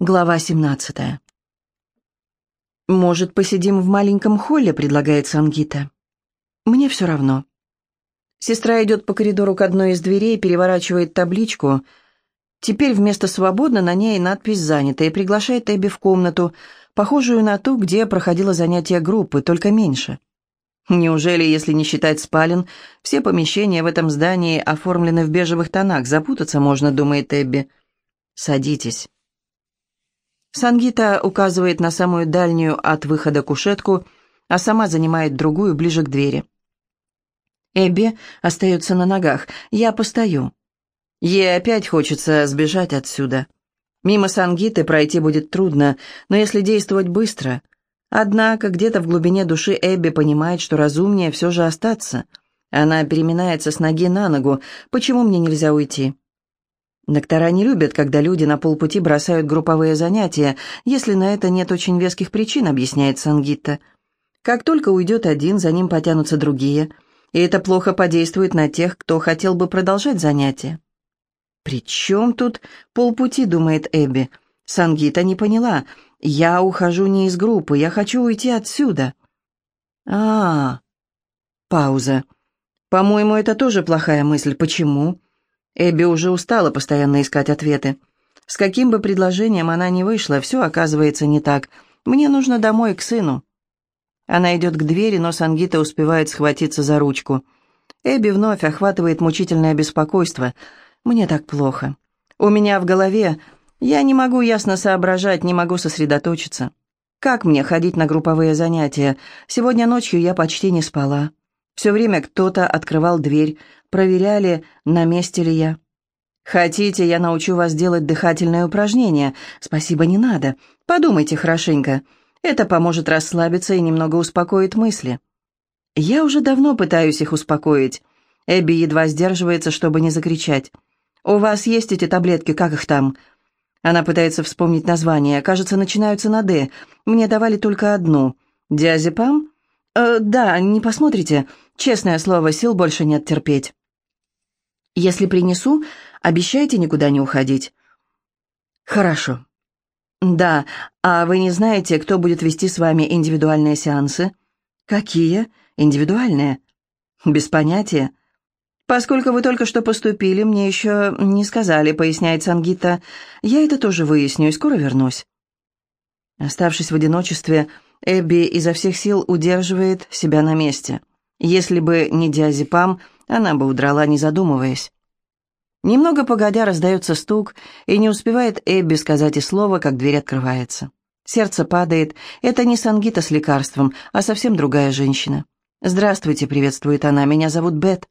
Глава 17. «Может, посидим в маленьком холле?» — предлагает Сангита. «Мне все равно». Сестра идет по коридору к одной из дверей, переворачивает табличку. Теперь вместо «свободно» на ней надпись «занято» и приглашает Эбби в комнату, похожую на ту, где проходило занятие группы, только меньше. Неужели, если не считать спален, все помещения в этом здании оформлены в бежевых тонах? Запутаться можно, думает Эбби. «Садитесь». Сангита указывает на самую дальнюю от выхода кушетку, а сама занимает другую ближе к двери. Эбби остается на ногах. Я постою. Ей опять хочется сбежать отсюда. Мимо Сангиты пройти будет трудно, но если действовать быстро. Однако где-то в глубине души Эбби понимает, что разумнее все же остаться. Она переминается с ноги на ногу. Почему мне нельзя уйти? Доктора не любят, когда люди на полпути бросают групповые занятия, если на это нет очень веских причин, объясняет Сангитта. Как только уйдет один, за ним потянутся другие, и это плохо подействует на тех, кто хотел бы продолжать занятия. «При чем тут полпути?» — думает Эбби. Сангита не поняла. «Я ухожу не из группы, я хочу уйти отсюда». А, -а, -а. Пауза. «По-моему, это тоже плохая мысль. Почему?» Эбби уже устала постоянно искать ответы. С каким бы предложением она ни вышла, все оказывается не так. Мне нужно домой, к сыну. Она идет к двери, но Сангита успевает схватиться за ручку. Эбби вновь охватывает мучительное беспокойство. «Мне так плохо. У меня в голове... Я не могу ясно соображать, не могу сосредоточиться. Как мне ходить на групповые занятия? Сегодня ночью я почти не спала. Все время кто-то открывал дверь, проверяли, на месте ли я. «Хотите, я научу вас делать дыхательное упражнение?» «Спасибо, не надо. Подумайте хорошенько. Это поможет расслабиться и немного успокоит мысли». «Я уже давно пытаюсь их успокоить». Эбби едва сдерживается, чтобы не закричать. «У вас есть эти таблетки, как их там?» Она пытается вспомнить название. Кажется, начинаются на «Д». Мне давали только одну. «Диазепам?» э, «Да, не посмотрите. Честное слово, сил больше нет терпеть». Если принесу, обещайте никуда не уходить». «Хорошо». «Да, а вы не знаете, кто будет вести с вами индивидуальные сеансы?» «Какие? Индивидуальные?» «Без понятия». «Поскольку вы только что поступили, мне еще не сказали», — поясняет Сангита. «Я это тоже выясню и скоро вернусь». Оставшись в одиночестве, Эбби изо всех сил удерживает себя на месте. Если бы не диазепам, она бы удрала, не задумываясь. Немного погодя раздается стук, и не успевает Эбби сказать и слова, как дверь открывается. Сердце падает. Это не Сангита с лекарством, а совсем другая женщина. «Здравствуйте», — приветствует она, — «меня зовут Бет».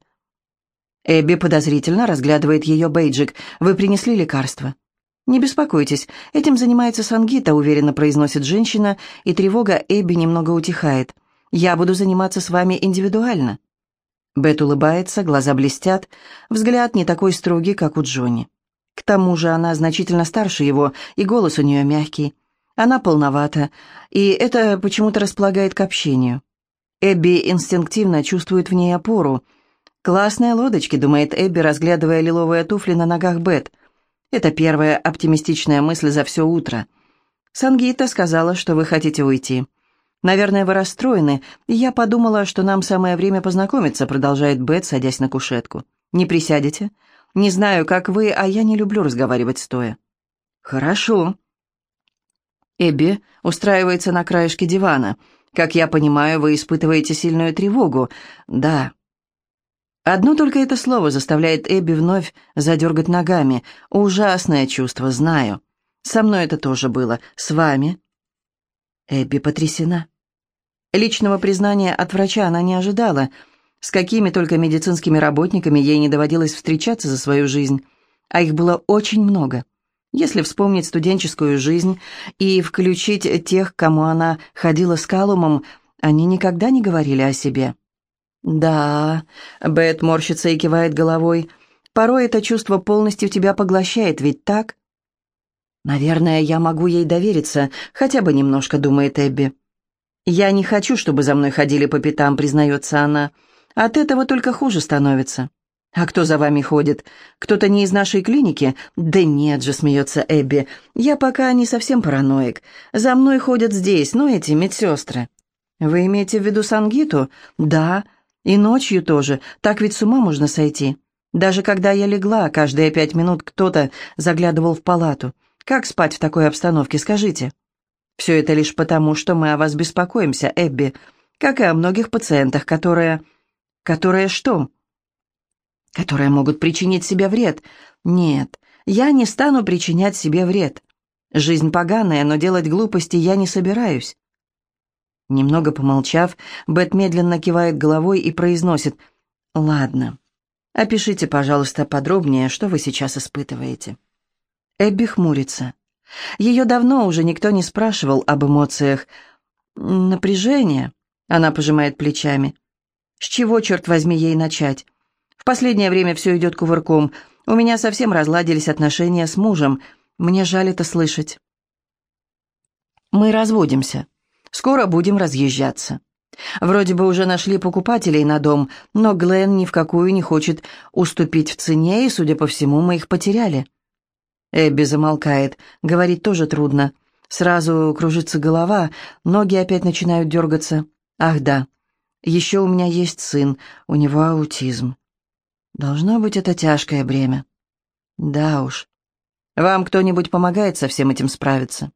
Эбби подозрительно разглядывает ее бейджик. «Вы принесли лекарство?» «Не беспокойтесь, этим занимается Сангита», — уверенно произносит женщина, и тревога Эбби немного утихает. «Я буду заниматься с вами индивидуально». Бет улыбается, глаза блестят, взгляд не такой строгий, как у Джонни. К тому же она значительно старше его, и голос у нее мягкий. Она полновата, и это почему-то располагает к общению. Эбби инстинктивно чувствует в ней опору. «Классные лодочки», — думает Эбби, разглядывая лиловые туфли на ногах Бет. Это первая оптимистичная мысль за все утро. «Сангита сказала, что вы хотите уйти. «Наверное, вы расстроены, и я подумала, что нам самое время познакомиться», продолжает Бет, садясь на кушетку. «Не присядете? Не знаю, как вы, а я не люблю разговаривать стоя». «Хорошо». Эбби устраивается на краешке дивана. «Как я понимаю, вы испытываете сильную тревогу». «Да». Одно только это слово заставляет Эбби вновь задергать ногами. Ужасное чувство, знаю. Со мной это тоже было. С вами. Эбби потрясена. Личного признания от врача она не ожидала. С какими только медицинскими работниками ей не доводилось встречаться за свою жизнь. А их было очень много. Если вспомнить студенческую жизнь и включить тех, кому она ходила с Калумом, они никогда не говорили о себе. «Да», — Бет морщится и кивает головой, — «порой это чувство полностью тебя поглощает, ведь так?» «Наверное, я могу ей довериться, хотя бы немножко», — думает Эбби. «Я не хочу, чтобы за мной ходили по пятам», — признается она. «От этого только хуже становится». «А кто за вами ходит? Кто-то не из нашей клиники?» «Да нет же», — смеется Эбби. «Я пока не совсем параноик. За мной ходят здесь, ну, эти медсестры». «Вы имеете в виду Сангиту?» «Да. И ночью тоже. Так ведь с ума можно сойти. Даже когда я легла, каждые пять минут кто-то заглядывал в палату. Как спать в такой обстановке, скажите?» «Все это лишь потому, что мы о вас беспокоимся, Эбби, как и о многих пациентах, которые...» «Которые что?» которые могут причинить себе вред. Нет, я не стану причинять себе вред. Жизнь поганая, но делать глупости я не собираюсь. Немного помолчав, Бет медленно кивает головой и произносит «Ладно, опишите, пожалуйста, подробнее, что вы сейчас испытываете». Эбби хмурится. Ее давно уже никто не спрашивал об эмоциях. «Напряжение?» — она пожимает плечами. «С чего, черт возьми, ей начать? В последнее время все идет кувырком. У меня совсем разладились отношения с мужем. Мне жаль это слышать. Мы разводимся. Скоро будем разъезжаться. Вроде бы уже нашли покупателей на дом, но Глен ни в какую не хочет уступить в цене, и, судя по всему, мы их потеряли. Эбби замолкает. Говорить тоже трудно. Сразу кружится голова, ноги опять начинают дергаться. Ах да, еще у меня есть сын, у него аутизм. Должно быть, это тяжкое бремя. Да уж. Вам кто-нибудь помогает со всем этим справиться?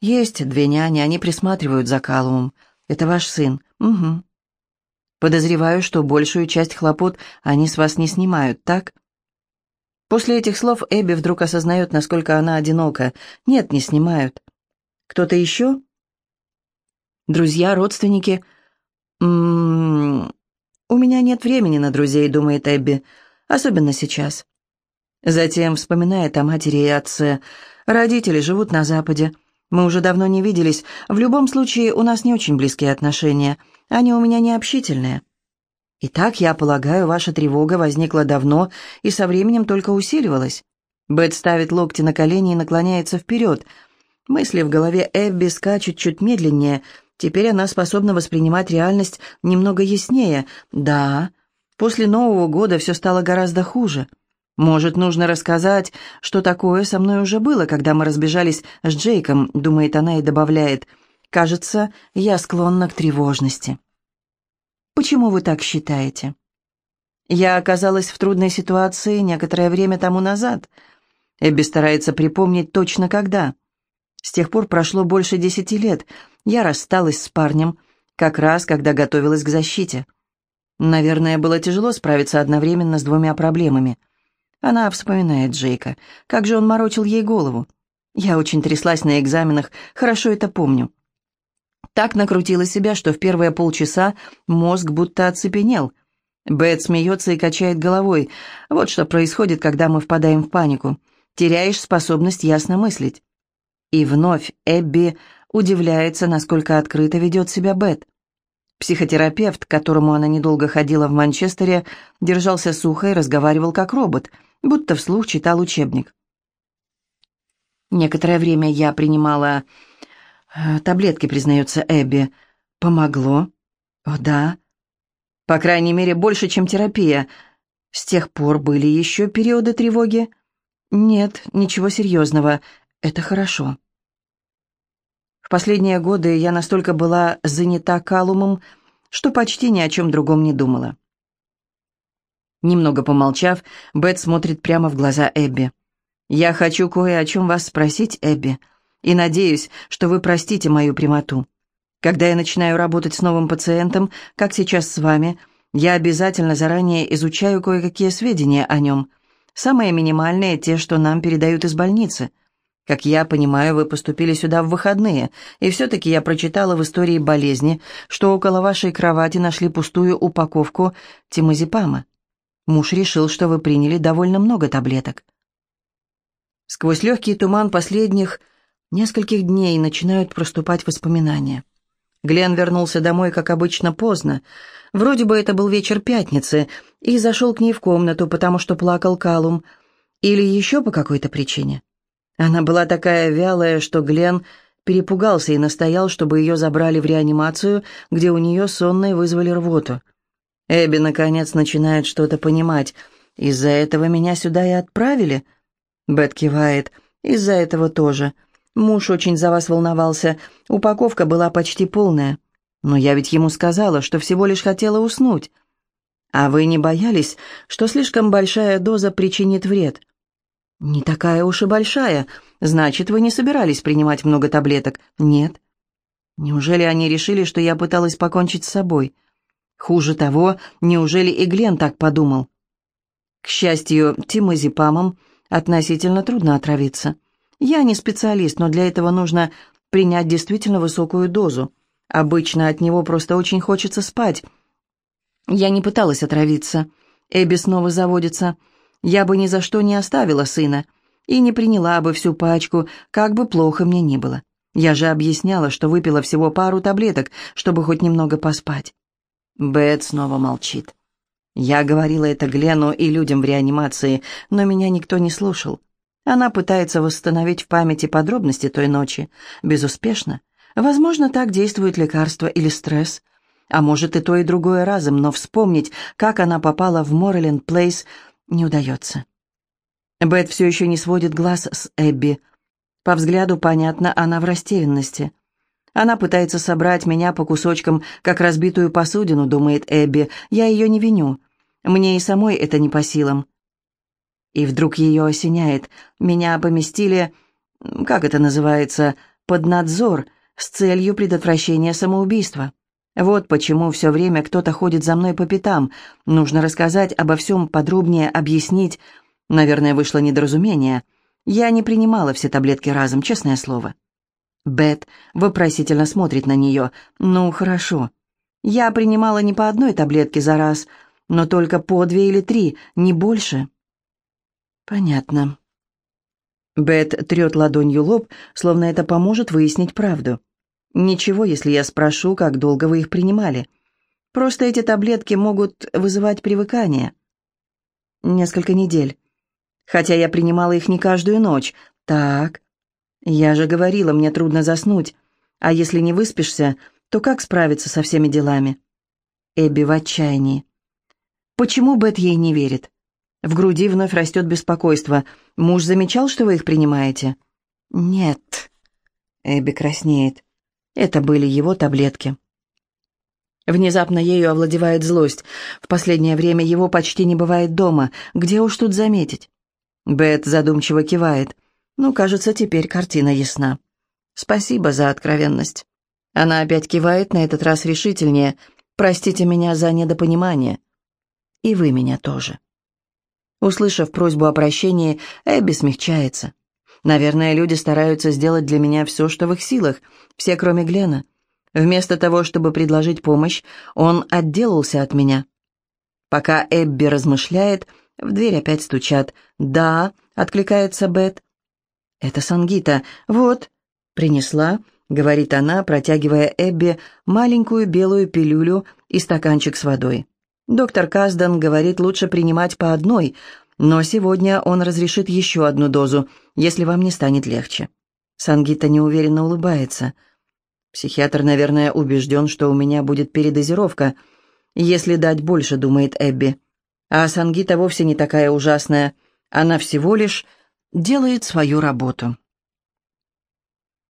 Есть две няни, они присматривают за Калумом. Это ваш сын? Угу. Подозреваю, что большую часть хлопот они с вас не снимают, так? После этих слов Эбби вдруг осознает, насколько она одинока. Нет, не снимают. Кто-то еще? Друзья, родственники? М -м -м, «У меня нет времени на друзей», — думает Эбби, особенно сейчас. Затем вспоминает о матери и отце. Родители живут на Западе. Мы уже давно не виделись. В любом случае, у нас не очень близкие отношения. Они у меня не общительные. Итак, я полагаю, ваша тревога возникла давно и со временем только усиливалась. Бет ставит локти на колени и наклоняется вперед. Мысли в голове Эбби скачут чуть медленнее — Теперь она способна воспринимать реальность немного яснее. Да, после Нового года все стало гораздо хуже. Может, нужно рассказать, что такое со мной уже было, когда мы разбежались с Джейком, думает она и добавляет. Кажется, я склонна к тревожности. Почему вы так считаете? Я оказалась в трудной ситуации некоторое время тому назад. Эбби старается припомнить точно когда. С тех пор прошло больше десяти лет, я рассталась с парнем, как раз когда готовилась к защите. Наверное, было тяжело справиться одновременно с двумя проблемами. Она вспоминает Джейка, как же он морочил ей голову. Я очень тряслась на экзаменах, хорошо это помню. Так накрутила себя, что в первые полчаса мозг будто оцепенел. Бет смеется и качает головой. Вот что происходит, когда мы впадаем в панику. Теряешь способность ясно мыслить. И вновь Эбби удивляется, насколько открыто ведет себя Бет. Психотерапевт, к которому она недолго ходила в Манчестере, держался сухо и разговаривал как робот, будто вслух читал учебник. Некоторое время я принимала таблетки, признается Эбби. Помогло? О, да. По крайней мере, больше, чем терапия. С тех пор были еще периоды тревоги? Нет, ничего серьезного. Это хорошо. В последние годы я настолько была занята Калумом, что почти ни о чем другом не думала. Немного помолчав, Бет смотрит прямо в глаза Эбби. «Я хочу кое о чем вас спросить, Эбби, и надеюсь, что вы простите мою прямоту. Когда я начинаю работать с новым пациентом, как сейчас с вами, я обязательно заранее изучаю кое-какие сведения о нем. Самые минимальные – те, что нам передают из больницы – как я понимаю, вы поступили сюда в выходные, и все-таки я прочитала в истории болезни, что около вашей кровати нашли пустую упаковку тимазепама. Муж решил, что вы приняли довольно много таблеток. Сквозь легкий туман последних нескольких дней начинают проступать воспоминания. Глен вернулся домой, как обычно, поздно. Вроде бы это был вечер пятницы, и зашел к ней в комнату, потому что плакал Калум. Или еще по какой-то причине. Она была такая вялая, что Глен перепугался и настоял, чтобы ее забрали в реанимацию, где у нее сонной вызвали рвоту. Эбби, наконец, начинает что-то понимать. Из-за этого меня сюда и отправили?» Бет кивает. «Из-за этого тоже. Муж очень за вас волновался. Упаковка была почти полная. Но я ведь ему сказала, что всего лишь хотела уснуть. А вы не боялись, что слишком большая доза причинит вред?» «Не такая уж и большая. Значит, вы не собирались принимать много таблеток?» «Нет». «Неужели они решили, что я пыталась покончить с собой?» «Хуже того, неужели и Глен так подумал?» К счастью, тимозепамом относительно трудно отравиться. Я не специалист, но для этого нужно принять действительно высокую дозу. Обычно от него просто очень хочется спать. Я не пыталась отравиться. Эбби снова заводится. Я бы ни за что не оставила сына и не приняла бы всю пачку, как бы плохо мне ни было. Я же объясняла, что выпила всего пару таблеток, чтобы хоть немного поспать. Бет снова молчит. Я говорила это Глену и людям в реанимации, но меня никто не слушал. Она пытается восстановить в памяти подробности той ночи. Безуспешно. Возможно, так действует лекарство или стресс. А может, и то, и другое разом, но вспомнить, как она попала в Морриленд Плейс, не удается. Бет все еще не сводит глаз с Эбби. По взгляду понятно, она в растерянности. Она пытается собрать меня по кусочкам, как разбитую посудину, думает Эбби. Я ее не виню. Мне и самой это не по силам. И вдруг ее осеняет. Меня поместили, как это называется, под надзор с целью предотвращения самоубийства. Вот почему все время кто-то ходит за мной по пятам. Нужно рассказать обо всем подробнее, объяснить. Наверное, вышло недоразумение. Я не принимала все таблетки разом, честное слово. Бет вопросительно смотрит на нее. «Ну, хорошо. Я принимала не по одной таблетке за раз, но только по две или три, не больше». «Понятно». Бет трет ладонью лоб, словно это поможет выяснить правду. «Ничего, если я спрошу, как долго вы их принимали. Просто эти таблетки могут вызывать привыкание». «Несколько недель. Хотя я принимала их не каждую ночь. Так. Я же говорила, мне трудно заснуть. А если не выспишься, то как справиться со всеми делами?» Эбби в отчаянии. Почему Бет ей не верит? В груди вновь растет беспокойство. Муж замечал, что вы их принимаете? Нет. Эбби краснеет. Это были его таблетки. Внезапно ею овладевает злость. В последнее время его почти не бывает дома. Где уж тут заметить? Бет задумчиво кивает. Ну, кажется, теперь картина ясна. Спасибо за откровенность. Она опять кивает, на этот раз решительнее. Простите меня за недопонимание. И вы меня тоже. Услышав просьбу о прощении, Эбби смягчается. Наверное, люди стараются сделать для меня все, что в их силах, все, кроме Глена. Вместо того, чтобы предложить помощь, он отделался от меня. Пока Эбби размышляет, в дверь опять стучат. «Да», — откликается Бет. «Это Сангита. Вот». «Принесла», — говорит она, протягивая Эбби маленькую белую пилюлю и стаканчик с водой. Доктор Каздан говорит, лучше принимать по одной, но сегодня он разрешит еще одну дозу, если вам не станет легче. Сангита неуверенно улыбается. Психиатр, наверное, убежден, что у меня будет передозировка, если дать больше, думает Эбби. А Сангита вовсе не такая ужасная. Она всего лишь делает свою работу.